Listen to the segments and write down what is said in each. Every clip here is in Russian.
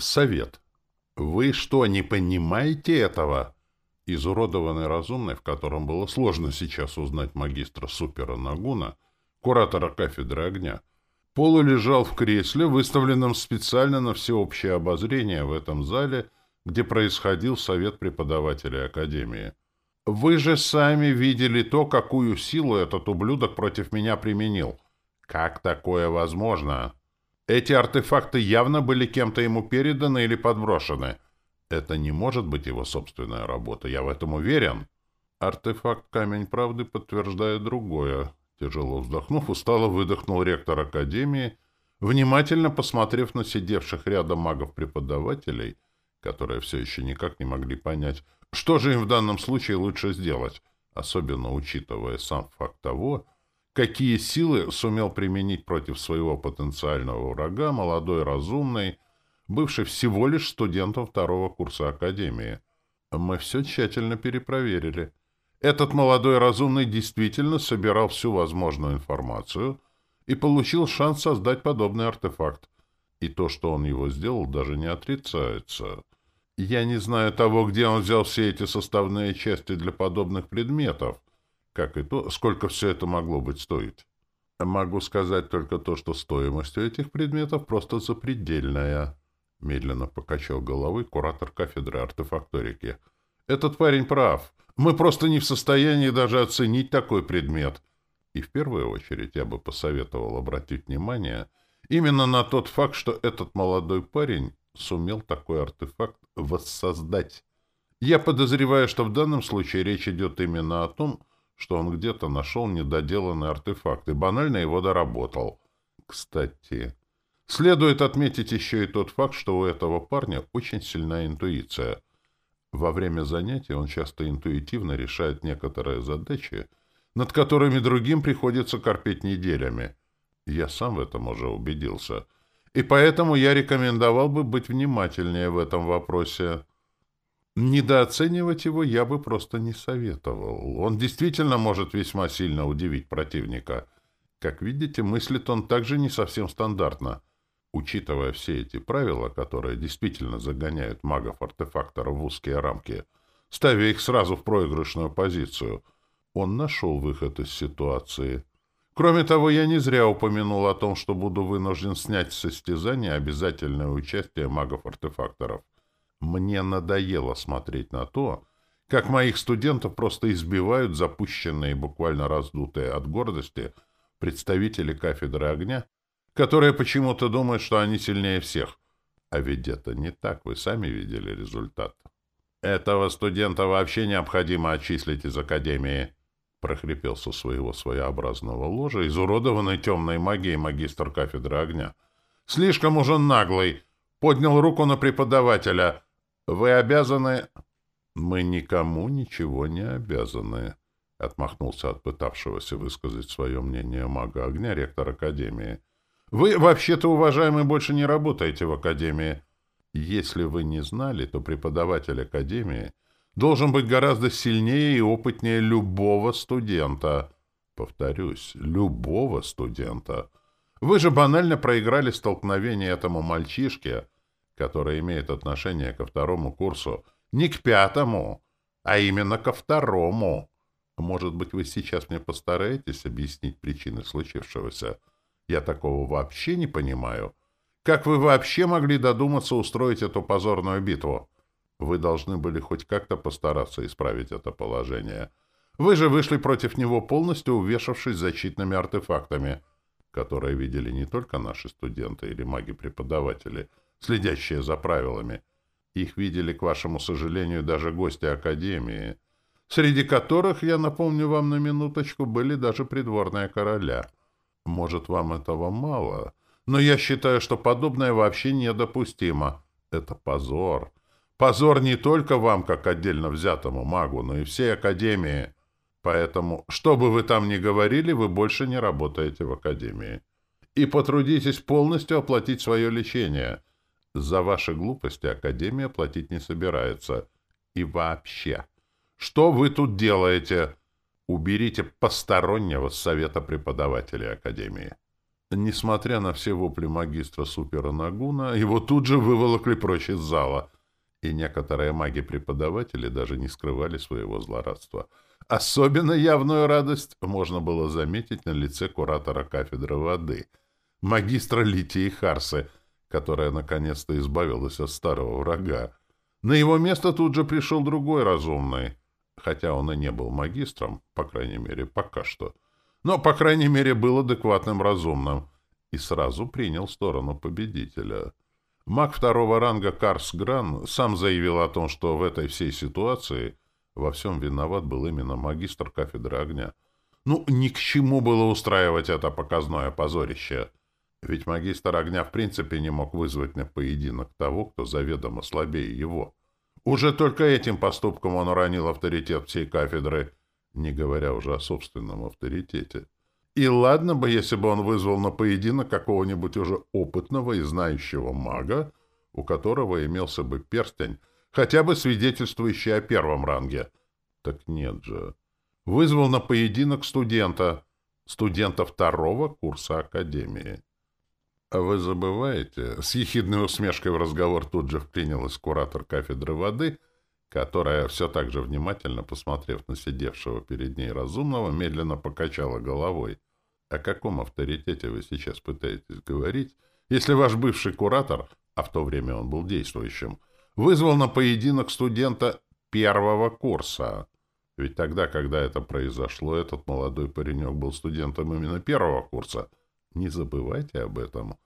Совет. Вы что, не понимаете этого? Изуродованный разумный, в котором было сложно сейчас узнать магистра Супера Нагуна, куратора кафедры огня, Полу лежал в кресле, выставленном специально на всеобщее обозрение в этом зале, где происходил совет преподавателей Академии. «Вы же сами видели то, какую силу этот ублюдок против меня применил. Как такое возможно?» Эти артефакты явно были кем-то ему переданы или подброшены. Это не может быть его собственная работа, я в этом уверен. Артефакт «Камень правды» подтверждает другое. Тяжело вздохнув, устало выдохнул ректор Академии, внимательно посмотрев на сидевших рядом магов-преподавателей, которые все еще никак не могли понять, что же им в данном случае лучше сделать, особенно учитывая сам факт того, какие силы сумел применить против своего потенциального врага молодой разумный, бывший всего лишь студентом второго курса Академии. Мы все тщательно перепроверили. Этот молодой разумный действительно собирал всю возможную информацию и получил шанс создать подобный артефакт. И то, что он его сделал, даже не отрицается. Я не знаю того, где он взял все эти составные части для подобных предметов, как и то, сколько все это могло быть стоить. Могу сказать только то, что стоимость у этих предметов просто запредельная. Медленно покачал головой куратор кафедры артефакторики. Этот парень прав. Мы просто не в состоянии даже оценить такой предмет. И в первую очередь я бы посоветовал обратить внимание именно на тот факт, что этот молодой парень сумел такой артефакт воссоздать. Я подозреваю, что в данном случае речь идет именно о том, что он где-то нашел недоделанный артефакт и банально его доработал. Кстати, следует отметить еще и тот факт, что у этого парня очень сильная интуиция. Во время занятий он часто интуитивно решает некоторые задачи, над которыми другим приходится корпеть неделями. Я сам в этом уже убедился. И поэтому я рекомендовал бы быть внимательнее в этом вопросе. Недооценивать его я бы просто не советовал. Он действительно может весьма сильно удивить противника. Как видите, мыслит он также не совсем стандартно. Учитывая все эти правила, которые действительно загоняют магов-артефакторов в узкие рамки, ставя их сразу в проигрышную позицию, он нашел выход из ситуации. Кроме того, я не зря упомянул о том, что буду вынужден снять с состязания обязательное участие магов-артефакторов — мне надоело смотреть на то, как моих студентов просто избивают запущенные, буквально раздутые от гордости, представители кафедры огня, которые почему-то думают, что они сильнее всех. А ведь это не так, вы сами видели результат. «Этого студента вообще необходимо отчислить из Академии», — прохрипел со своего своеобразного ложа изуродованной темной магией магистр кафедры огня. «Слишком уже наглый!» Поднял руку на преподавателя — вы обязаны... Мы никому ничего не обязаны, — отмахнулся от пытавшегося высказать свое мнение мага огня ректор Академии. Вы, вообще-то, уважаемый, больше не работаете в Академии. Если вы не знали, то преподаватель Академии должен быть гораздо сильнее и опытнее любого студента. Повторюсь, любого студента. Вы же банально проиграли столкновение этому мальчишке, которая имеет отношение ко второму курсу, не к пятому, а именно ко второму. Может быть, вы сейчас мне постараетесь объяснить причины случившегося? Я такого вообще не понимаю. Как вы вообще могли додуматься устроить эту позорную битву? Вы должны были хоть как-то постараться исправить это положение. Вы же вышли против него полностью увешавшись защитными артефактами, которые видели не только наши студенты или маги-преподаватели — следящие за правилами. Их видели, к вашему сожалению, даже гости Академии, среди которых, я напомню вам на минуточку, были даже придворные короля. Может, вам этого мало, но я считаю, что подобное вообще недопустимо. Это позор. Позор не только вам, как отдельно взятому магу, но и всей Академии. Поэтому, что бы вы там ни говорили, вы больше не работаете в Академии. И потрудитесь полностью оплатить свое лечение — за ваши глупости Академия платить не собирается. И вообще, что вы тут делаете? Уберите постороннего с совета преподавателей Академии. Несмотря на все вопли магистра Супера Нагуна, его тут же выволокли прочь из зала, и некоторые маги-преподаватели даже не скрывали своего злорадства. Особенно явную радость можно было заметить на лице куратора кафедры воды, магистра Литии Харсы, которая наконец-то избавилась от старого врага. На его место тут же пришел другой разумный, хотя он и не был магистром, по крайней мере, пока что — но, по крайней мере, был адекватным разумным и сразу принял сторону победителя. Маг второго ранга Карс Гран сам заявил о том, что в этой всей ситуации во всем виноват был именно магистр кафедры огня. Ну, ни к чему было устраивать это показное позорище. Ведь магистр огня в принципе не мог вызвать на поединок того, кто заведомо слабее его. Уже только этим поступком он уронил авторитет всей кафедры не говоря уже о собственном авторитете. И ладно бы, если бы он вызвал на поединок какого-нибудь уже опытного и знающего мага, у которого имелся бы перстень, хотя бы свидетельствующий о первом ранге. Так нет же. Вызвал на поединок студента, студента второго курса Академии. А вы забываете, с ехидной усмешкой в разговор тут же вклинилась куратор кафедры воды — которая, все так же внимательно посмотрев на сидевшего перед ней разумного, медленно покачала головой. О каком авторитете вы сейчас пытаетесь говорить, если ваш бывший куратор, а в то время он был действующим, вызвал на поединок студента первого курса? Ведь тогда, когда это произошло, этот молодой паренек был студентом именно первого курса. Не забывайте об этом.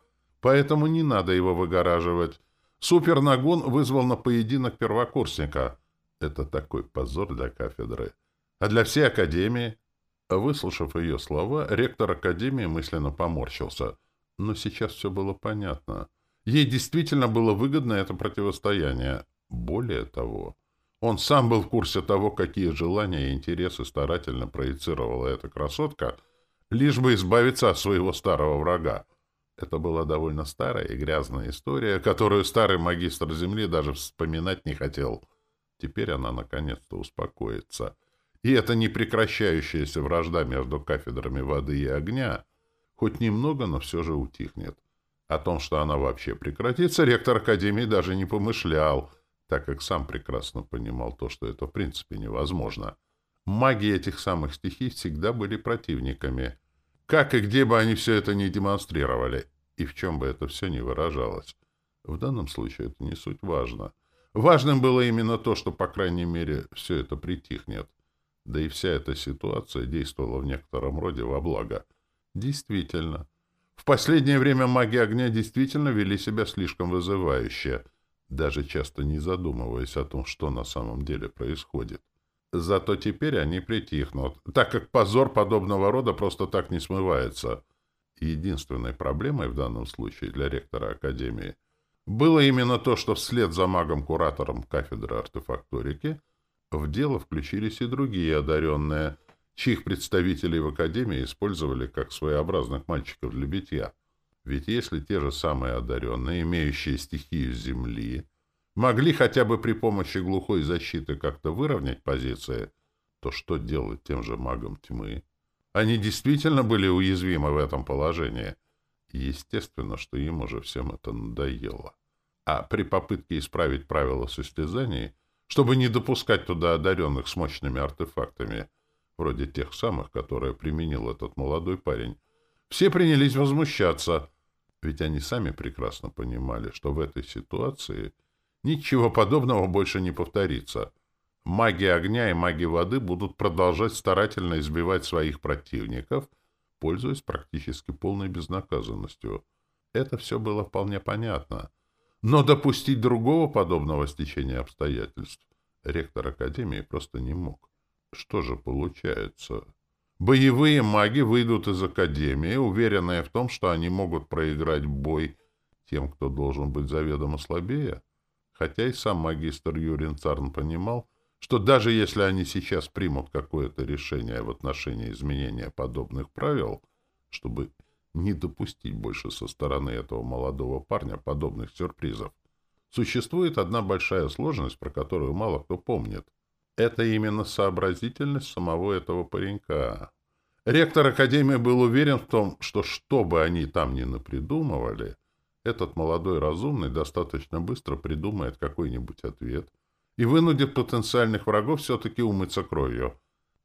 Поэтому не надо его выгораживать. Супернагон вызвал на поединок первокурсника. Это такой позор для кафедры. А для всей академии... Выслушав ее слова, ректор академии мысленно поморщился. Но сейчас все было понятно. Ей действительно было выгодно это противостояние. Более того, он сам был в курсе того, какие желания и интересы старательно проецировала эта красотка, лишь бы избавиться от своего старого врага. Это была довольно старая и грязная история, которую старый магистр Земли даже вспоминать не хотел. Теперь она наконец-то успокоится. И эта непрекращающаяся вражда между кафедрами воды и огня хоть немного, но все же утихнет. О том, что она вообще прекратится, ректор Академии даже не помышлял, так как сам прекрасно понимал то, что это в принципе невозможно. Маги этих самых стихий всегда были противниками. Как и где бы они все это ни демонстрировали и в чем бы это все ни выражалось. В данном случае это не суть важно. Важным было именно то, что, по крайней мере, все это притихнет. Да и вся эта ситуация действовала в некотором роде во благо. Действительно. В последнее время маги огня действительно вели себя слишком вызывающе, даже часто не задумываясь о том, что на самом деле происходит. Зато теперь они притихнут, так как позор подобного рода просто так не смывается — Единственной проблемой в данном случае для ректора Академии было именно то, что вслед за магом-куратором кафедры артефакторики в дело включились и другие одаренные, чьих представителей в Академии использовали как своеобразных мальчиков для битья. Ведь если те же самые одаренные, имеющие стихию Земли, могли хотя бы при помощи глухой защиты как-то выровнять позиции, то что делать тем же магам тьмы? Они действительно были уязвимы в этом положении. Естественно, что им уже всем это надоело. А при попытке исправить правила состязаний, чтобы не допускать туда одаренных с мощными артефактами, вроде тех самых, которые применил этот молодой парень, все принялись возмущаться, ведь они сами прекрасно понимали, что в этой ситуации ничего подобного больше не повторится — Маги огня и маги воды будут продолжать старательно избивать своих противников, пользуясь практически полной безнаказанностью. Это все было вполне понятно. Но допустить другого подобного стечения обстоятельств ректор Академии просто не мог. Что же получается? Боевые маги выйдут из Академии, уверенные в том, что они могут проиграть бой тем, кто должен быть заведомо слабее. Хотя и сам магистр Юрин Царн понимал, что даже если они сейчас примут какое-то решение в отношении изменения подобных правил, чтобы не допустить больше со стороны этого молодого парня подобных сюрпризов, существует одна большая сложность, про которую мало кто помнит. Это именно сообразительность самого этого паренька. Ректор Академии был уверен в том, что что бы они там ни напридумывали, этот молодой разумный достаточно быстро придумает какой-нибудь ответ и вынудит потенциальных врагов все-таки умыться кровью.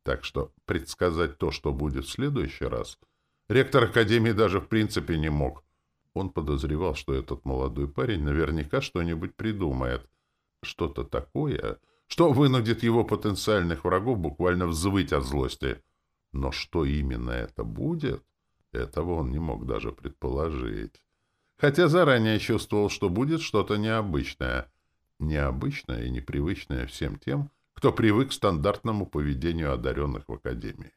Так что предсказать то, что будет в следующий раз, ректор Академии даже в принципе не мог. Он подозревал, что этот молодой парень наверняка что-нибудь придумает. Что-то такое, что вынудит его потенциальных врагов буквально взвыть от злости. Но что именно это будет, этого он не мог даже предположить. Хотя заранее чувствовал, что будет что-то необычное. Необычное и непривычное всем тем, кто привык к стандартному поведению одаренных в Академии.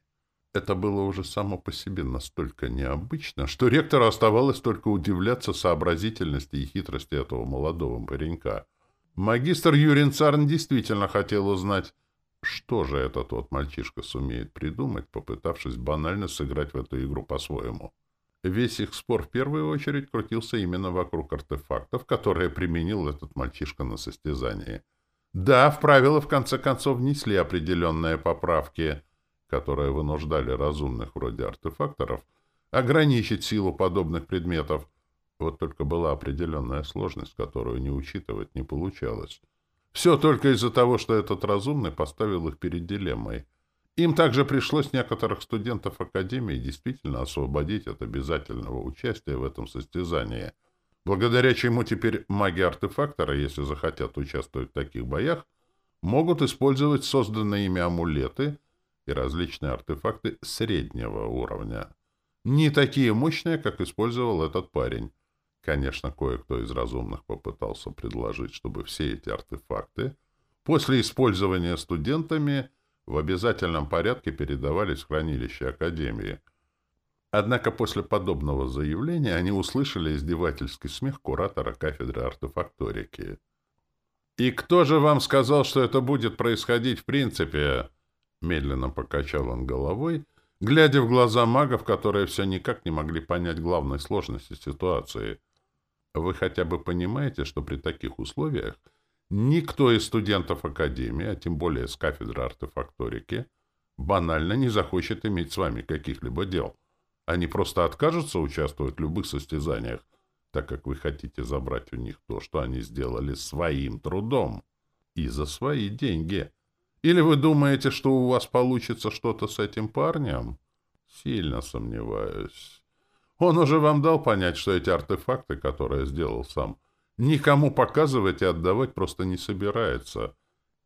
Это было уже само по себе настолько необычно, что ректору оставалось только удивляться сообразительности и хитрости этого молодого паренька. Магистр Юрин Царн действительно хотел узнать, что же этот вот мальчишка сумеет придумать, попытавшись банально сыграть в эту игру по-своему. Весь их спор в первую очередь крутился именно вокруг артефактов, которые применил этот мальчишка на состязании. Да, в правила в конце концов внесли определенные поправки, которые вынуждали разумных вроде артефакторов ограничить силу подобных предметов. Вот только была определенная сложность, которую не учитывать не получалось. Все только из-за того, что этот разумный поставил их перед дилеммой — им также пришлось некоторых студентов Академии действительно освободить от обязательного участия в этом состязании, благодаря чему теперь маги-артефактора, если захотят участвовать в таких боях, могут использовать созданные ими амулеты и различные артефакты среднего уровня. Не такие мощные, как использовал этот парень. Конечно, кое-кто из разумных попытался предложить, чтобы все эти артефакты после использования студентами – в обязательном порядке передавались в хранилище Академии. Однако после подобного заявления они услышали издевательский смех куратора кафедры артефакторики. «И кто же вам сказал, что это будет происходить в принципе?» Медленно покачал он головой, глядя в глаза магов, которые все никак не могли понять главной сложности ситуации. «Вы хотя бы понимаете, что при таких условиях Никто из студентов Академии, а тем более с кафедры артефакторики, банально не захочет иметь с вами каких-либо дел. Они просто откажутся участвовать в любых состязаниях, так как вы хотите забрать у них то, что они сделали своим трудом и за свои деньги. Или вы думаете, что у вас получится что-то с этим парнем? Сильно сомневаюсь. Он уже вам дал понять, что эти артефакты, которые сделал сам, — Никому показывать и отдавать просто не собирается.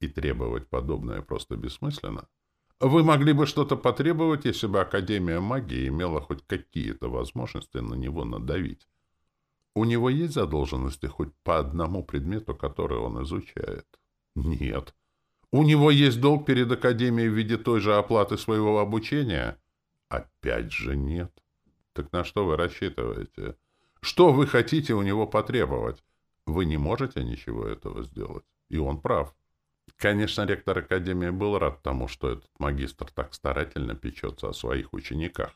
И требовать подобное просто бессмысленно. Вы могли бы что-то потребовать, если бы Академия магии имела хоть какие-то возможности на него надавить. У него есть задолженности хоть по одному предмету, который он изучает? Нет. У него есть долг перед Академией в виде той же оплаты своего обучения? Опять же нет. Так на что вы рассчитываете? Что вы хотите у него потребовать? Вы не можете ничего этого сделать. И он прав. Конечно, ректор Академии был рад тому, что этот магистр так старательно печется о своих учениках.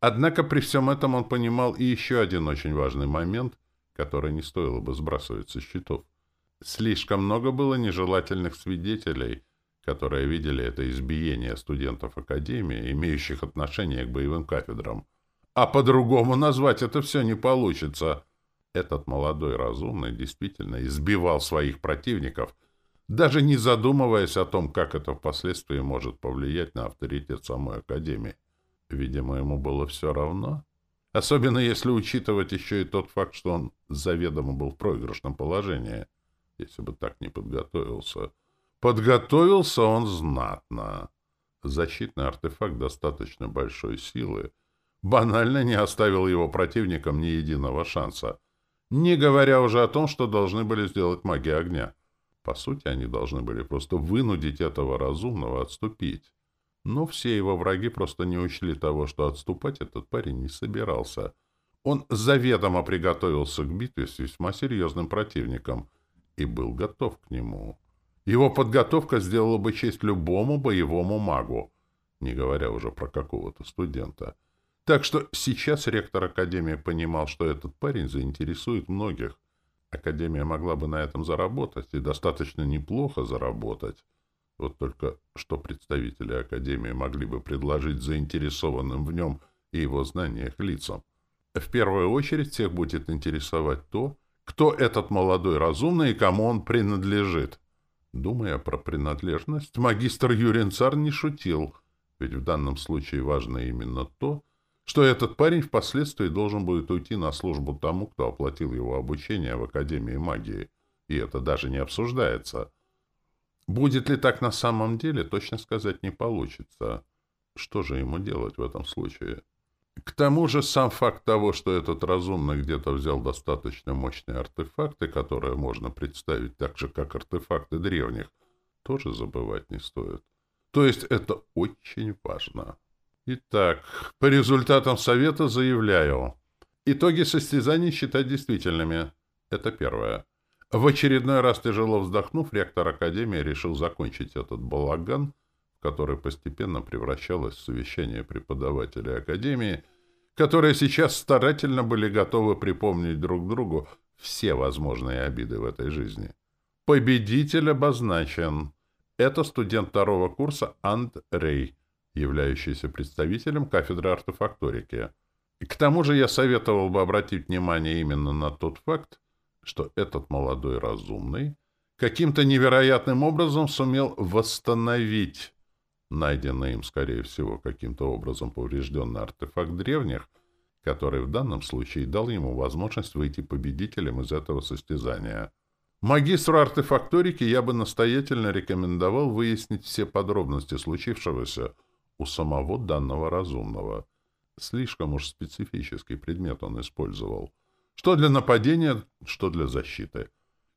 Однако при всем этом он понимал и еще один очень важный момент, который не стоило бы сбрасывать со счетов. Слишком много было нежелательных свидетелей, которые видели это избиение студентов Академии, имеющих отношение к боевым кафедрам. А по-другому назвать это все не получится — этот молодой разумный действительно избивал своих противников, даже не задумываясь о том, как это впоследствии может повлиять на авторитет самой Академии. Видимо, ему было все равно. Особенно если учитывать еще и тот факт, что он заведомо был в проигрышном положении, если бы так не подготовился. Подготовился он знатно. Защитный артефакт достаточно большой силы банально не оставил его противникам ни единого шанса — не говоря уже о том, что должны были сделать маги огня. По сути, они должны были просто вынудить этого разумного отступить. Но все его враги просто не учли того, что отступать этот парень не собирался. Он заведомо приготовился к битве с весьма серьезным противником и был готов к нему. Его подготовка сделала бы честь любому боевому магу, не говоря уже про какого-то студента. Так что сейчас ректор Академии понимал, что этот парень заинтересует многих. Академия могла бы на этом заработать, и достаточно неплохо заработать. Вот только что представители Академии могли бы предложить заинтересованным в нем и его знаниях лицам? В первую очередь всех будет интересовать то, кто этот молодой разумный и кому он принадлежит. Думая про принадлежность, магистр Юрин Цар не шутил, ведь в данном случае важно именно то, что этот парень впоследствии должен будет уйти на службу тому, кто оплатил его обучение в Академии магии. И это даже не обсуждается. Будет ли так на самом деле, точно сказать не получится. Что же ему делать в этом случае? К тому же сам факт того, что этот разумный где-то взял достаточно мощные артефакты, которые можно представить так же, как артефакты древних, тоже забывать не стоит. То есть это очень важно. Итак, по результатам совета заявляю. Итоги состязаний считать действительными. Это первое. В очередной раз тяжело вздохнув, ректор Академии решил закончить этот балаган, который постепенно превращалось в совещание преподавателей Академии, которые сейчас старательно были готовы припомнить друг другу все возможные обиды в этой жизни. Победитель обозначен. Это студент второго курса Андрей являющийся представителем кафедры артефакторики. К тому же я советовал бы обратить внимание именно на тот факт, что этот молодой разумный каким-то невероятным образом сумел восстановить найденный им, скорее всего, каким-то образом поврежденный артефакт древних, который в данном случае дал ему возможность выйти победителем из этого состязания. Магистру артефакторики я бы настоятельно рекомендовал выяснить все подробности случившегося у самого данного разумного. Слишком уж специфический предмет он использовал. Что для нападения, что для защиты.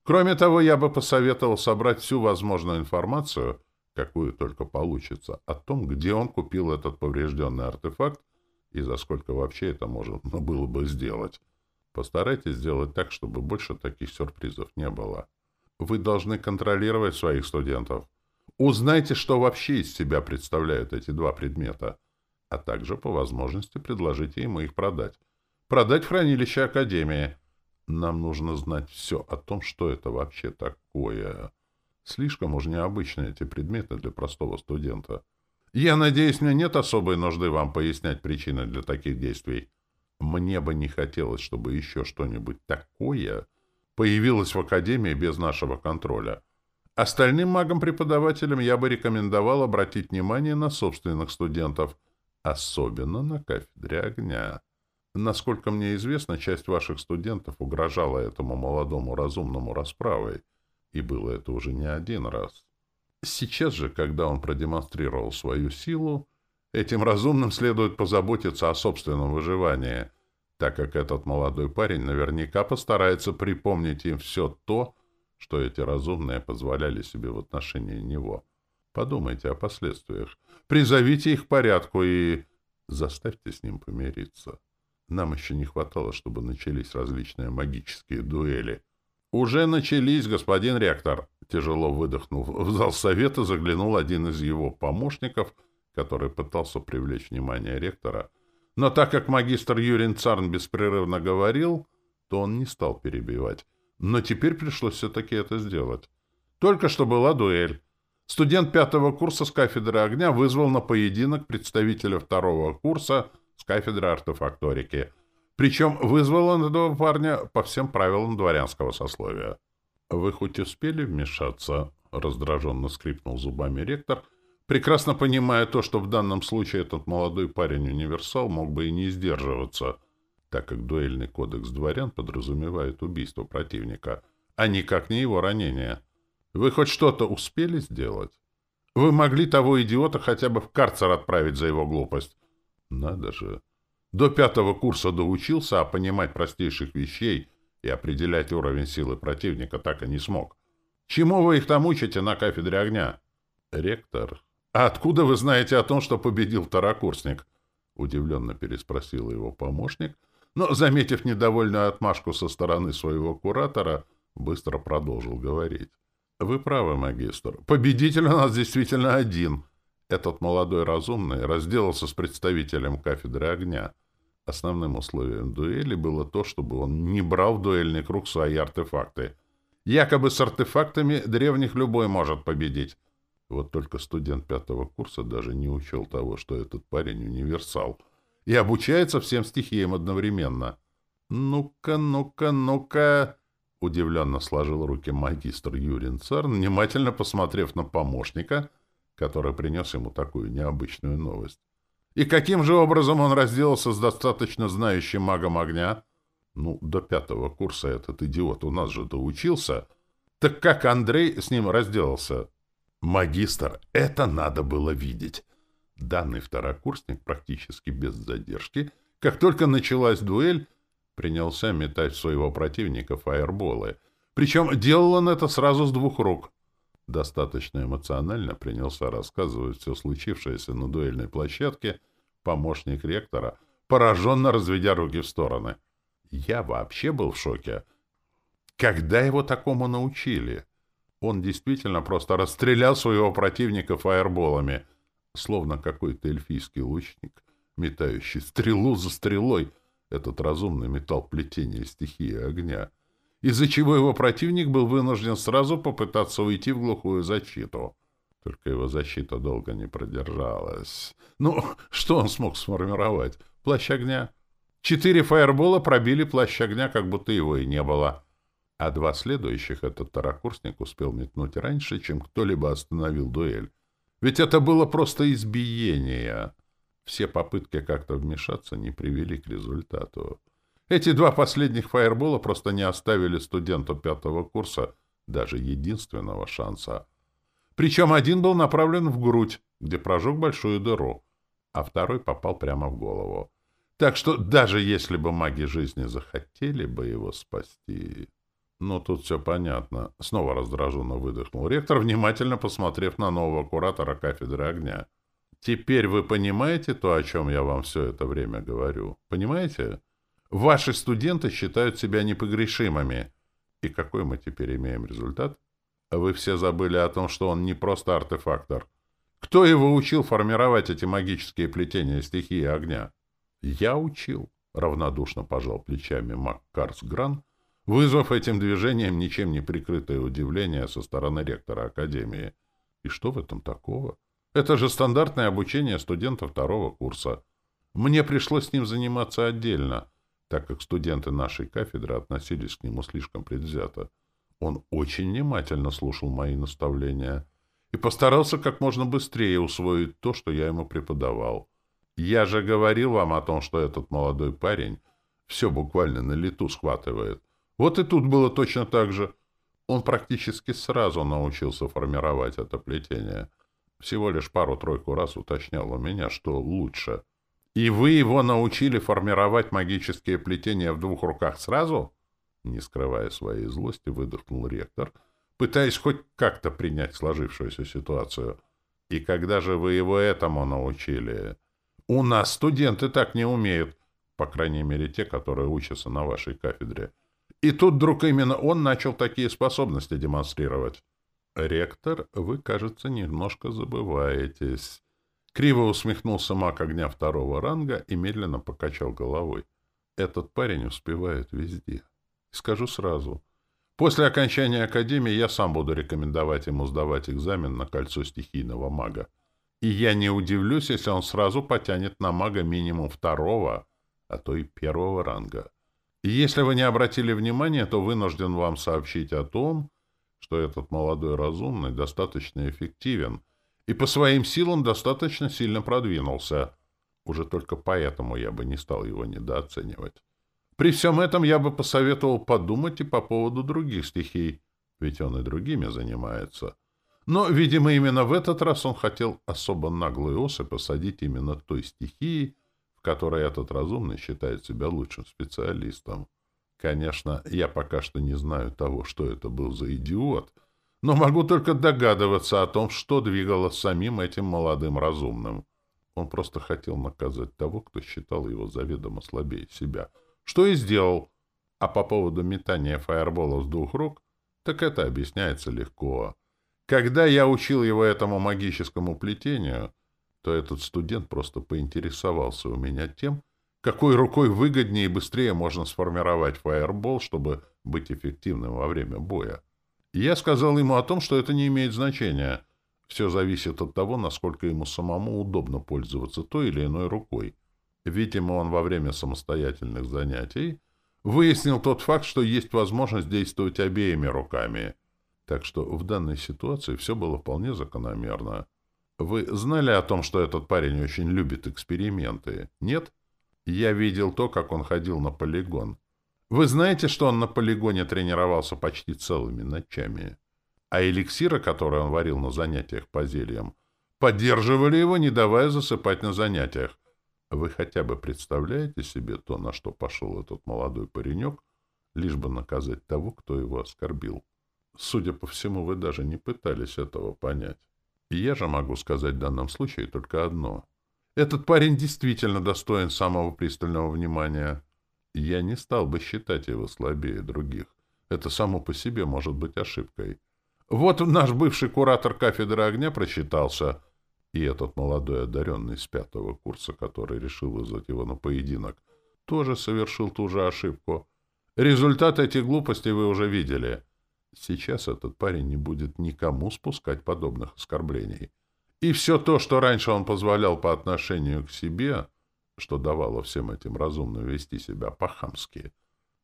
Кроме того, я бы посоветовал собрать всю возможную информацию, какую только получится, о том, где он купил этот поврежденный артефакт и за сколько вообще это можно было бы сделать. Постарайтесь сделать так, чтобы больше таких сюрпризов не было. Вы должны контролировать своих студентов. Узнайте, что вообще из себя представляют эти два предмета, а также по возможности предложите ему их продать. Продать в хранилище Академии. Нам нужно знать все о том, что это вообще такое. Слишком уж необычные эти предметы для простого студента. Я надеюсь, мне нет особой нужды вам пояснять причины для таких действий. Мне бы не хотелось, чтобы еще что-нибудь такое появилось в Академии без нашего контроля. Остальным магам-преподавателям я бы рекомендовал обратить внимание на собственных студентов, особенно на кафедре огня. Насколько мне известно, часть ваших студентов угрожала этому молодому разумному расправой, и было это уже не один раз. Сейчас же, когда он продемонстрировал свою силу, этим разумным следует позаботиться о собственном выживании, так как этот молодой парень наверняка постарается припомнить им все то, что эти разумные позволяли себе в отношении него. Подумайте о последствиях. Призовите их к порядку и заставьте с ним помириться. Нам еще не хватало, чтобы начались различные магические дуэли. «Уже начались, господин ректор!» Тяжело выдохнув в зал совета, заглянул один из его помощников, который пытался привлечь внимание ректора. Но так как магистр Юрин Царн беспрерывно говорил, то он не стал перебивать. Но теперь пришлось все-таки это сделать. Только что была дуэль. Студент пятого курса с кафедры огня вызвал на поединок представителя второго курса с кафедры артефакторики. Причем вызвал он этого парня по всем правилам дворянского сословия. «Вы хоть успели вмешаться?» — раздраженно скрипнул зубами ректор, прекрасно понимая то, что в данном случае этот молодой парень-универсал мог бы и не сдерживаться — так как дуэльный кодекс дворян подразумевает убийство противника, а никак не его ранение. Вы хоть что-то успели сделать? Вы могли того идиота хотя бы в карцер отправить за его глупость. Надо же. До пятого курса доучился, а понимать простейших вещей и определять уровень силы противника так и не смог. Чему вы их там учите на кафедре огня? Ректор. А откуда вы знаете о том, что победил второкурсник? Удивленно переспросил его помощник, но, заметив недовольную отмашку со стороны своего куратора, быстро продолжил говорить. «Вы правы, магистр. Победитель у нас действительно один. Этот молодой разумный разделался с представителем кафедры огня. Основным условием дуэли было то, чтобы он не брал в дуэльный круг свои артефакты. Якобы с артефактами древних любой может победить. Вот только студент пятого курса даже не учел того, что этот парень универсал и обучается всем стихиям одновременно. «Ну-ка, ну-ка, ну-ка!» — удивленно сложил руки магистр Юрин Царн, внимательно посмотрев на помощника, который принес ему такую необычную новость. «И каким же образом он разделался с достаточно знающим магом огня?» «Ну, до пятого курса этот идиот у нас же доучился. Так как Андрей с ним разделался?» «Магистр, это надо было видеть!» Данный второкурсник практически без задержки, как только началась дуэль, принялся метать в своего противника фаерболы. Причем делал он это сразу с двух рук. Достаточно эмоционально принялся рассказывать все случившееся на дуэльной площадке помощник ректора, пораженно разведя руки в стороны. Я вообще был в шоке. Когда его такому научили? Он действительно просто расстрелял своего противника фаерболами, словно какой-то эльфийский лучник, метающий стрелу за стрелой — этот разумный металл плетения стихии огня, из-за чего его противник был вынужден сразу попытаться уйти в глухую защиту. Только его защита долго не продержалась. Ну, что он смог сформировать? Плащ огня? Четыре фаербола пробили плащ огня, как будто его и не было. А два следующих этот второкурсник успел метнуть раньше, чем кто-либо остановил дуэль. Ведь это было просто избиение. Все попытки как-то вмешаться не привели к результату. Эти два последних фаербола просто не оставили студенту пятого курса даже единственного шанса. Причем один был направлен в грудь, где прожег большую дыру, а второй попал прямо в голову. Так что даже если бы маги жизни захотели бы его спасти... Ну, тут все понятно. Снова раздраженно выдохнул ректор, внимательно посмотрев на нового куратора кафедры огня. Теперь вы понимаете то, о чем я вам все это время говорю? Понимаете? Ваши студенты считают себя непогрешимыми. И какой мы теперь имеем результат? Вы все забыли о том, что он не просто артефактор. Кто его учил формировать эти магические плетения стихии огня? Я учил, равнодушно пожал плечами маг Карс Гран, вызвав этим движением ничем не прикрытое удивление со стороны ректора Академии. И что в этом такого? Это же стандартное обучение студента второго курса. Мне пришлось с ним заниматься отдельно, так как студенты нашей кафедры относились к нему слишком предвзято. Он очень внимательно слушал мои наставления и постарался как можно быстрее усвоить то, что я ему преподавал. Я же говорил вам о том, что этот молодой парень все буквально на лету схватывает. Вот и тут было точно так же. Он практически сразу научился формировать это плетение — всего лишь пару-тройку раз уточнял у меня, что лучше. «И вы его научили формировать магические плетения в двух руках сразу?» Не скрывая своей злости, выдохнул ректор, пытаясь хоть как-то принять сложившуюся ситуацию. «И когда же вы его этому научили?» «У нас студенты так не умеют, по крайней мере те, которые учатся на вашей кафедре. И тут вдруг именно он начал такие способности демонстрировать». «Ректор, вы, кажется, немножко забываетесь». Криво усмехнулся маг огня второго ранга и медленно покачал головой. «Этот парень успевает везде. Скажу сразу. После окончания Академии я сам буду рекомендовать ему сдавать экзамен на кольцо стихийного мага. И я не удивлюсь, если он сразу потянет на мага минимум второго, а то и первого ранга. И если вы не обратили внимания, то вынужден вам сообщить о том, что этот молодой разумный достаточно эффективен и по своим силам достаточно сильно продвинулся. Уже только поэтому я бы не стал его недооценивать. При всем этом я бы посоветовал подумать и по поводу других стихий, ведь он и другими занимается. Но, видимо, именно в этот раз он хотел особо наглые осы посадить именно той стихии, которой этот разумный считает себя лучшим специалистом. Конечно, я пока что не знаю того, что это был за идиот, но могу только догадываться о том, что двигало самим этим молодым разумным. Он просто хотел наказать того, кто считал его заведомо слабее себя. Что и сделал. А по поводу метания фаербола с двух рук, так это объясняется легко. Когда я учил его этому магическому плетению, то этот студент просто поинтересовался у меня тем, какой рукой выгоднее и быстрее можно сформировать фаербол, чтобы быть эффективным во время боя. я сказал ему о том, что это не имеет значения. Все зависит от того, насколько ему самому удобно пользоваться той или иной рукой. Видимо, он во время самостоятельных занятий выяснил тот факт, что есть возможность действовать обеими руками. Так что в данной ситуации все было вполне закономерно. Вы знали о том, что этот парень очень любит эксперименты? Нет? Я видел то, как он ходил на полигон. Вы знаете, что он на полигоне тренировался почти целыми ночами? А эликсиры, которые он варил на занятиях по зельям, поддерживали его, не давая засыпать на занятиях. Вы хотя бы представляете себе то, на что пошел этот молодой паренек, лишь бы наказать того, кто его оскорбил? Судя по всему, вы даже не пытались этого понять. Я же могу сказать в данном случае только одно. Этот парень действительно достоин самого пристального внимания. Я не стал бы считать его слабее других. Это само по себе может быть ошибкой. Вот наш бывший куратор кафедры огня просчитался — и этот молодой одаренный с пятого курса, который решил вызвать его на поединок, тоже совершил ту же ошибку. Результат этих глупостей вы уже видели. Сейчас этот парень не будет никому спускать подобных оскорблений. И все то, что раньше он позволял по отношению к себе, что давало всем этим разумно вести себя по-хамски,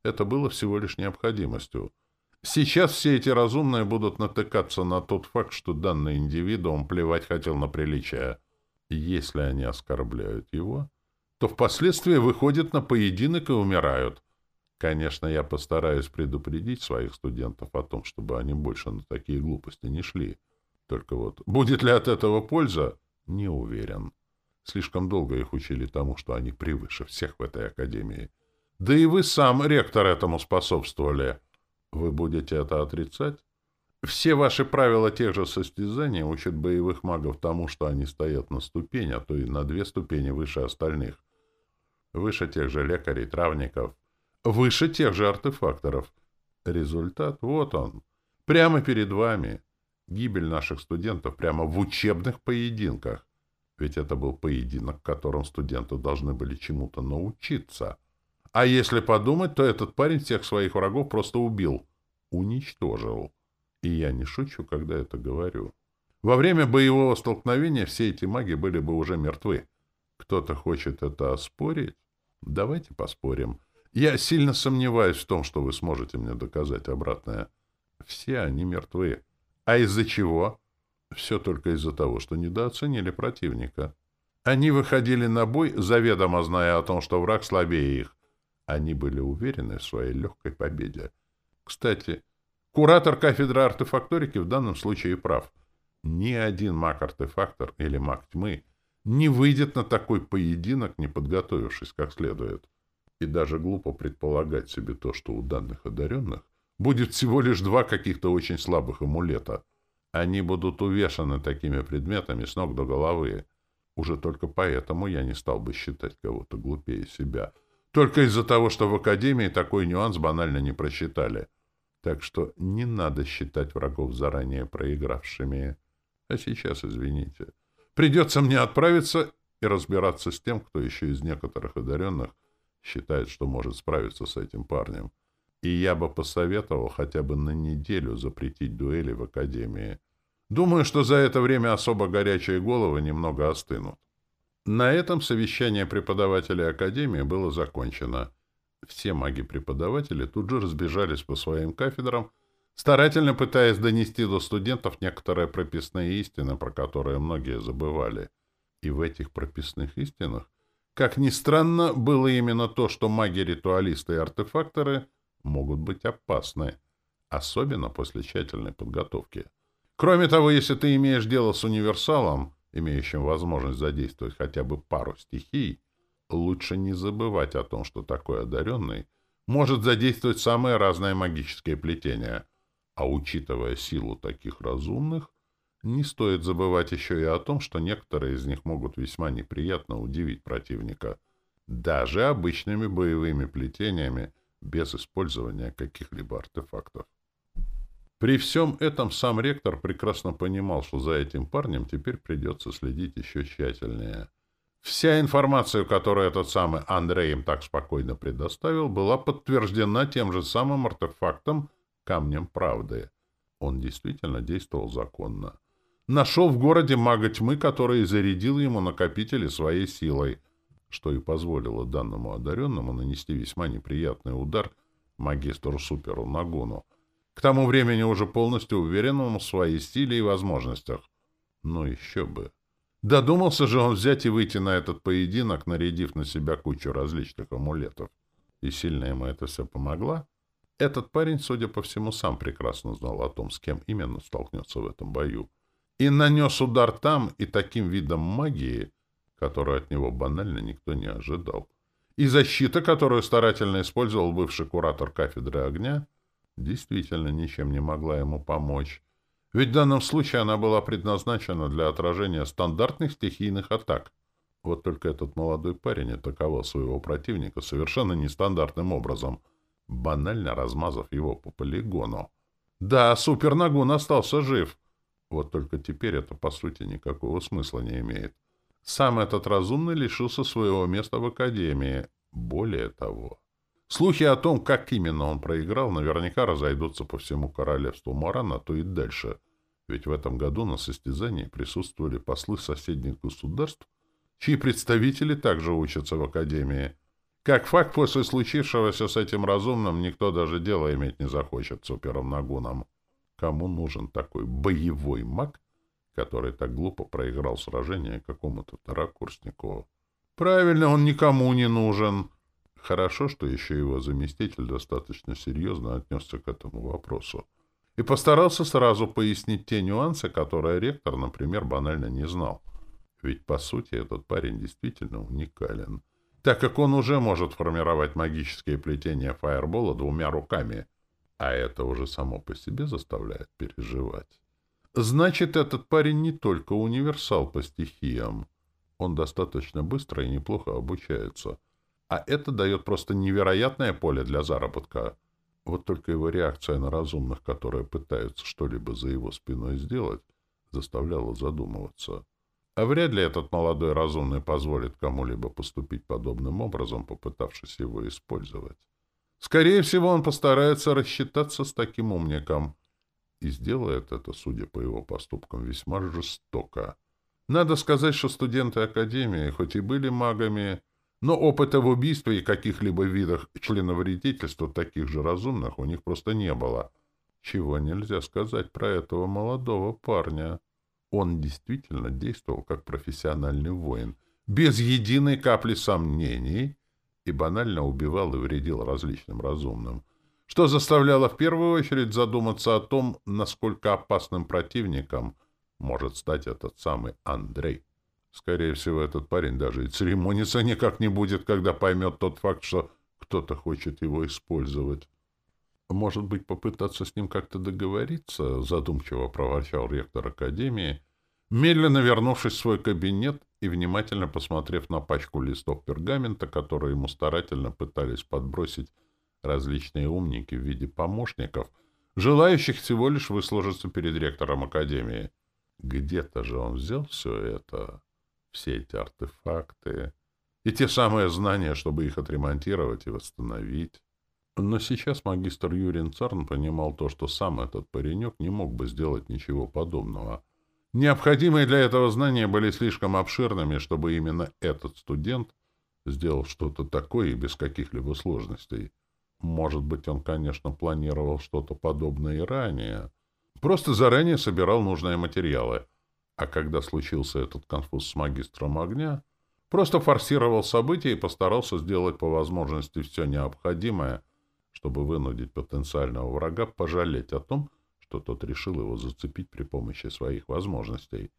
это было всего лишь необходимостью — Сейчас все эти разумные будут натыкаться на тот факт, что данный индивидуум плевать хотел на приличие. Если они оскорбляют его, то впоследствии выходят на поединок и умирают. Конечно, я постараюсь предупредить своих студентов о том, чтобы они больше на такие глупости не шли. Только вот, будет ли от этого польза, не уверен. Слишком долго их учили тому, что они превыше всех в этой академии. Да и вы сам, ректор, этому способствовали. Вы будете это отрицать? Все ваши правила тех же состязаний учат боевых магов тому, что они стоят на ступень, а то и на две ступени выше остальных. Выше тех же лекарей, травников. Выше тех же артефакторов. Результат вот он. Прямо перед вами. Гибель наших студентов прямо в учебных поединках. Ведь это был поединок, в котором студенты должны были чему-то научиться. А если подумать, то этот парень всех своих врагов просто убил. Уничтожил. И я не шучу, когда это говорю. Во время боевого столкновения все эти маги были бы уже мертвы. Кто-то хочет это оспорить? Давайте поспорим. Я сильно сомневаюсь в том, что вы сможете мне доказать обратное. Все они мертвы. А из-за чего? Все только из-за того, что недооценили противника. Они выходили на бой, заведомо зная о том, что враг слабее их. Они были уверены в своей легкой победе. Кстати, куратор кафедры артефакторики в данном случае прав. Ни один маг-артефактор или маг тьмы не выйдет на такой поединок, не подготовившись как следует. И даже глупо предполагать себе то, что у данных одаренных будет всего лишь два каких-то очень слабых амулета. Они будут увешаны такими предметами с ног до головы. Уже только поэтому я не стал бы считать кого-то глупее себя — только из-за того, что в Академии такой нюанс банально не просчитали. Так что не надо считать врагов заранее проигравшими. А сейчас, извините, придется мне отправиться и разбираться с тем, кто еще из некоторых одаренных считает, что может справиться с этим парнем. И я бы посоветовал хотя бы на неделю запретить дуэли в Академии. Думаю, что за это время особо горячие головы немного остынут. На этом совещание преподавателей Академии было закончено. Все маги-преподаватели тут же разбежались по своим кафедрам, старательно пытаясь донести до студентов некоторые прописные истины, про которые многие забывали. И в этих прописных истинах, как ни странно, было именно то, что маги-ритуалисты и артефакторы могут быть опасны, особенно после тщательной подготовки. Кроме того, если ты имеешь дело с универсалом, имеющим возможность задействовать хотя бы пару стихий, лучше не забывать о том, что такой одаренный может задействовать самые разные магические плетения. А учитывая силу таких разумных, не стоит забывать еще и о том, что некоторые из них могут весьма неприятно удивить противника, даже обычными боевыми плетениями, без использования каких-либо артефактов. При всем этом сам ректор прекрасно понимал, что за этим парнем теперь придется следить еще тщательнее. Вся информация, которую этот самый Андрей им так спокойно предоставил, была подтверждена тем же самым артефактом камнем правды. Он действительно действовал законно. Нашел в городе мага тьмы, который зарядил ему накопители своей силой, что и позволило данному одаренному нанести весьма неприятный удар магистру-суперу Нагуну, к тому времени уже полностью уверенному в своей силе и возможностях. Ну еще бы. Додумался же он взять и выйти на этот поединок, нарядив на себя кучу различных амулетов. И сильно ему это все помогло. Этот парень, судя по всему, сам прекрасно знал о том, с кем именно столкнется в этом бою. И нанес удар там и таким видом магии, которую от него банально никто не ожидал. И защита, которую старательно использовал бывший куратор кафедры огня, действительно ничем не могла ему помочь. Ведь в данном случае она была предназначена для отражения стандартных стихийных атак. Вот только этот молодой парень атаковал своего противника совершенно нестандартным образом, банально размазав его по полигону. Да, супернагун остался жив. Вот только теперь это, по сути, никакого смысла не имеет. Сам этот разумный лишился своего места в Академии. Более того, слухи о том, как именно он проиграл, наверняка разойдутся по всему королевству Марана, то и дальше. Ведь в этом году на состязании присутствовали послы соседних государств, чьи представители также учатся в Академии. Как факт, после случившегося с этим разумным никто даже дело иметь не захочет супером Нагуном. Кому нужен такой боевой маг, который так глупо проиграл сражение какому-то второкурснику. Правильно, он никому не нужен. Хорошо, что еще его заместитель достаточно серьезно отнесся к этому вопросу и постарался сразу пояснить те нюансы, которые ректор, например, банально не знал. Ведь, по сути, этот парень действительно уникален, так как он уже может формировать магические плетения фаербола двумя руками, а это уже само по себе заставляет переживать. Значит, этот парень не только универсал по стихиям. Он достаточно быстро и неплохо обучается. А это дает просто невероятное поле для заработка. Вот только его реакция на разумных, которые пытаются что-либо за его спиной сделать, заставляла задумываться. А вряд ли этот молодой разумный позволит кому-либо поступить подобным образом, попытавшись его использовать. Скорее всего, он постарается рассчитаться с таким умником — и сделает это, судя по его поступкам, весьма жестоко. Надо сказать, что студенты Академии, хоть и были магами, но опыта в убийстве и каких-либо видах членовредительства таких же разумных у них просто не было. Чего нельзя сказать про этого молодого парня. Он действительно действовал как профессиональный воин, без единой капли сомнений, и банально убивал и вредил различным разумным что заставляло в первую очередь задуматься о том, насколько опасным противником может стать этот самый Андрей. Скорее всего, этот парень даже и церемониться никак не будет, когда поймет тот факт, что кто-то хочет его использовать. Может быть, попытаться с ним как-то договориться, задумчиво проворчал ректор Академии, медленно вернувшись в свой кабинет и внимательно посмотрев на пачку листов пергамента, которые ему старательно пытались подбросить различные умники в виде помощников, желающих всего лишь выслужиться перед ректором Академии. Где-то же он взял все это, все эти артефакты и те самые знания, чтобы их отремонтировать и восстановить. Но сейчас магистр Юрин Царн понимал то, что сам этот паренек не мог бы сделать ничего подобного. Необходимые для этого знания были слишком обширными, чтобы именно этот студент сделал что-то такое и без каких-либо сложностей. Может быть, он, конечно, планировал что-то подобное и ранее. Просто заранее собирал нужные материалы. А когда случился этот конфуз с магистром огня, просто форсировал события и постарался сделать по возможности все необходимое, чтобы вынудить потенциального врага пожалеть о том, что тот решил его зацепить при помощи своих возможностей.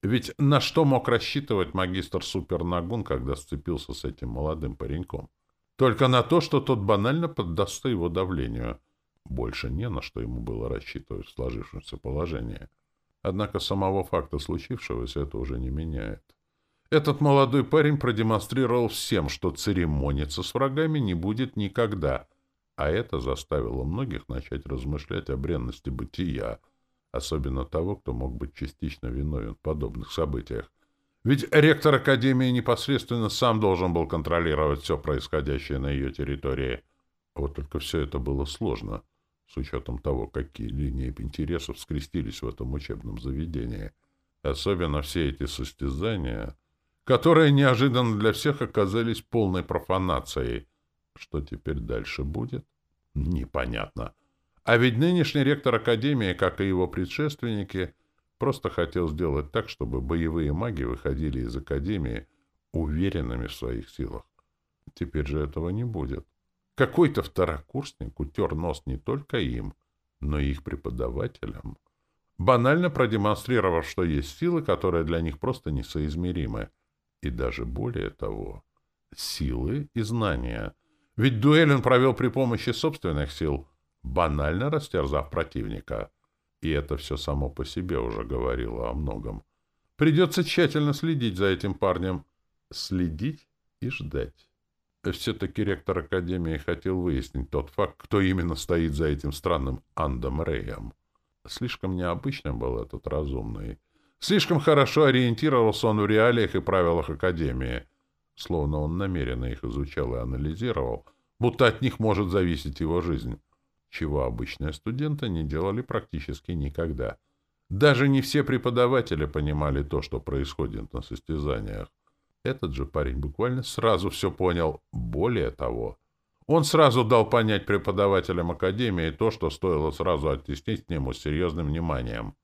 Ведь на что мог рассчитывать магистр Супернагун, когда сцепился с этим молодым пареньком? Только на то, что тот банально поддастся его давлению. Больше не на что ему было рассчитывать в сложившемся положении. Однако самого факта случившегося это уже не меняет. Этот молодой парень продемонстрировал всем, что церемониться с врагами не будет никогда, а это заставило многих начать размышлять о бренности бытия, особенно того, кто мог быть частично виновен в подобных событиях. Ведь ректор Академии непосредственно сам должен был контролировать все происходящее на ее территории. Вот только все это было сложно, с учетом того, какие линии интересов скрестились в этом учебном заведении. Особенно все эти состязания, которые неожиданно для всех оказались полной профанацией. Что теперь дальше будет? Непонятно. А ведь нынешний ректор Академии, как и его предшественники, просто хотел сделать так, чтобы боевые маги выходили из Академии уверенными в своих силах. Теперь же этого не будет. Какой-то второкурсник утер нос не только им, но и их преподавателям, банально продемонстрировав, что есть силы, которые для них просто несоизмеримы. И даже более того, силы и знания. Ведь дуэль он провел при помощи собственных сил, банально растерзав противника. И это все само по себе уже говорило о многом. Придется тщательно следить за этим парнем. Следить и ждать. Все-таки ректор Академии хотел выяснить тот факт, кто именно стоит за этим странным Андом Рэем. Слишком необычным был этот разумный. Слишком хорошо ориентировался он в реалиях и правилах Академии. Словно он намеренно их изучал и анализировал, будто от них может зависеть его жизнь. Чего обычные студенты не делали практически никогда. Даже не все преподаватели понимали то, что происходит на состязаниях. Этот же парень буквально сразу все понял. Более того, он сразу дал понять преподавателям Академии то, что стоило сразу оттеснить к нему с серьезным вниманием.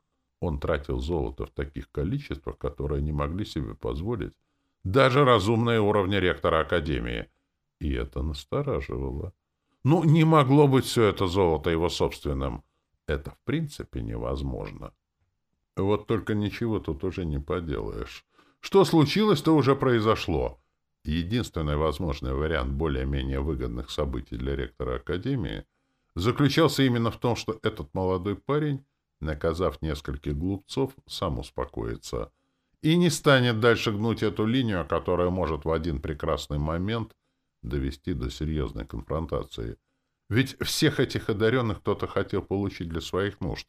Он тратил золото в таких количествах, которые не могли себе позволить даже разумные уровни ректора Академии. И это настораживало. Ну, не могло быть все это золото его собственным. Это в принципе невозможно. Вот только ничего тут уже не поделаешь. Что случилось, то уже произошло. Единственный возможный вариант более-менее выгодных событий для ректора Академии заключался именно в том, что этот молодой парень, наказав нескольких глупцов, сам успокоится и не станет дальше гнуть эту линию, которая может в один прекрасный момент довести до серьезной конфронтации. Ведь всех этих одаренных кто-то хотел получить для своих нужд.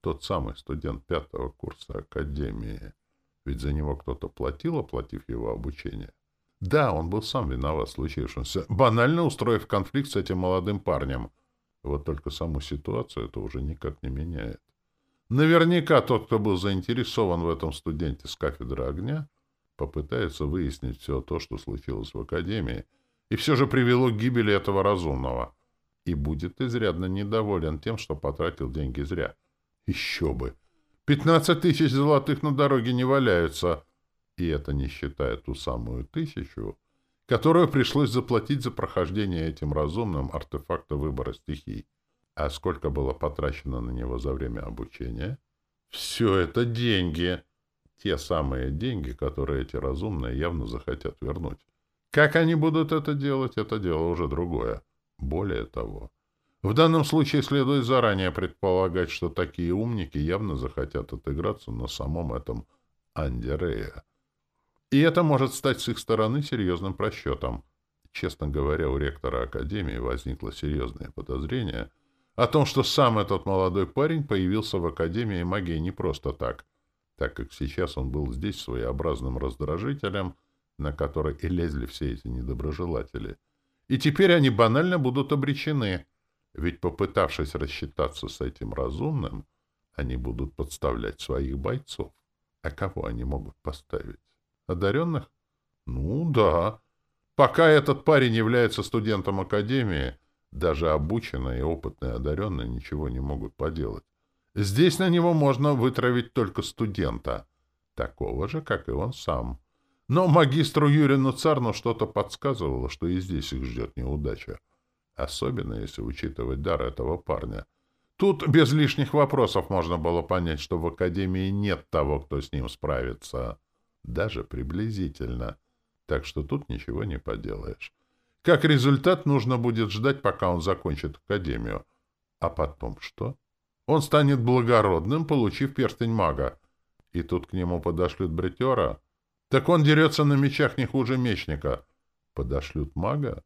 Тот самый студент пятого курса Академии. Ведь за него кто-то платил, оплатив его обучение. Да, он был сам виноват в случившемся, банально устроив конфликт с этим молодым парнем. Вот только саму ситуацию это уже никак не меняет. Наверняка тот, кто был заинтересован в этом студенте с кафедры огня, попытается выяснить все то, что случилось в Академии, и все же привело к гибели этого разумного, и будет изрядно недоволен тем, что потратил деньги зря. Еще бы! Пятнадцать тысяч золотых на дороге не валяются. И это не считая ту самую тысячу, которую пришлось заплатить за прохождение этим разумным артефакта выбора стихий. А сколько было потрачено на него за время обучения? Все это деньги. Те самые деньги, которые эти разумные явно захотят вернуть. Как они будут это делать, это дело уже другое. Более того, в данном случае следует заранее предполагать, что такие умники явно захотят отыграться на самом этом Анде Рея. И это может стать с их стороны серьезным просчетом. Честно говоря, у ректора Академии возникло серьезное подозрение о том, что сам этот молодой парень появился в Академии магии не просто так, так как сейчас он был здесь своеобразным раздражителем, на который и лезли все эти недоброжелатели. И теперь они банально будут обречены — ведь, попытавшись рассчитаться с этим разумным, они будут подставлять своих бойцов. А кого они могут поставить? Одаренных? Ну, да. Пока этот парень является студентом Академии, даже обученные и опытные одаренные ничего не могут поделать. Здесь на него можно вытравить только студента, такого же, как и он сам. Но магистру Юрину Царну что-то подсказывало, что и здесь их ждет неудача особенно если учитывать дар этого парня. Тут без лишних вопросов можно было понять, что в Академии нет того, кто с ним справится. Даже приблизительно. Так что тут ничего не поделаешь. Как результат, нужно будет ждать, пока он закончит Академию. А потом что? Он станет благородным, получив перстень мага. И тут к нему подошлют бритера. Так он дерется на мечах не хуже мечника. Подошлют мага?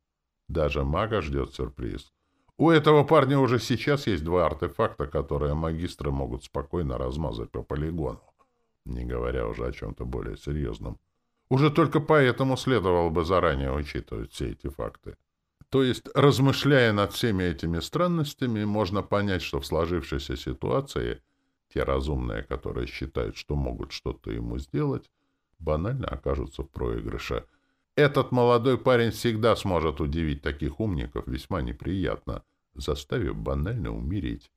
Даже мага ждет сюрприз. У этого парня уже сейчас есть два артефакта, которые магистры могут спокойно размазать по полигону, не говоря уже о чем-то более серьезном. Уже только поэтому следовало бы заранее учитывать все эти факты. То есть, размышляя над всеми этими странностями, можно понять, что в сложившейся ситуации те разумные, которые считают, что могут что-то ему сделать, банально окажутся в проигрыше. Этот молодой парень всегда сможет удивить таких умников весьма неприятно, заставив банально умереть.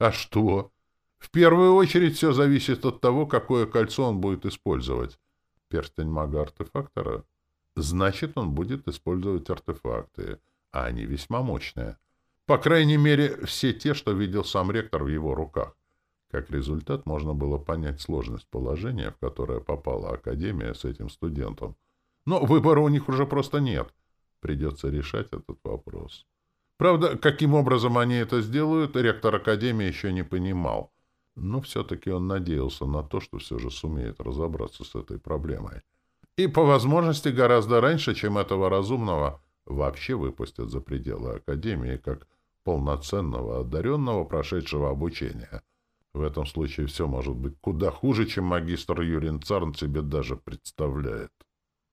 А что? В первую очередь все зависит от того, какое кольцо он будет использовать. Перстень мага-артефактора? Значит, он будет использовать артефакты, а они весьма мощные. По крайней мере, все те, что видел сам ректор в его руках. Как результат, можно было понять сложность положения, в которое попала Академия с этим студентом. Но выбора у них уже просто нет. Придется решать этот вопрос. Правда, каким образом они это сделают, ректор Академии еще не понимал. Но все-таки он надеялся на то, что все же сумеет разобраться с этой проблемой. И, по возможности, гораздо раньше, чем этого разумного, вообще выпустят за пределы Академии как полноценного, одаренного, прошедшего обучения. В этом случае все может быть куда хуже, чем магистр Юрин Царн себе даже представляет.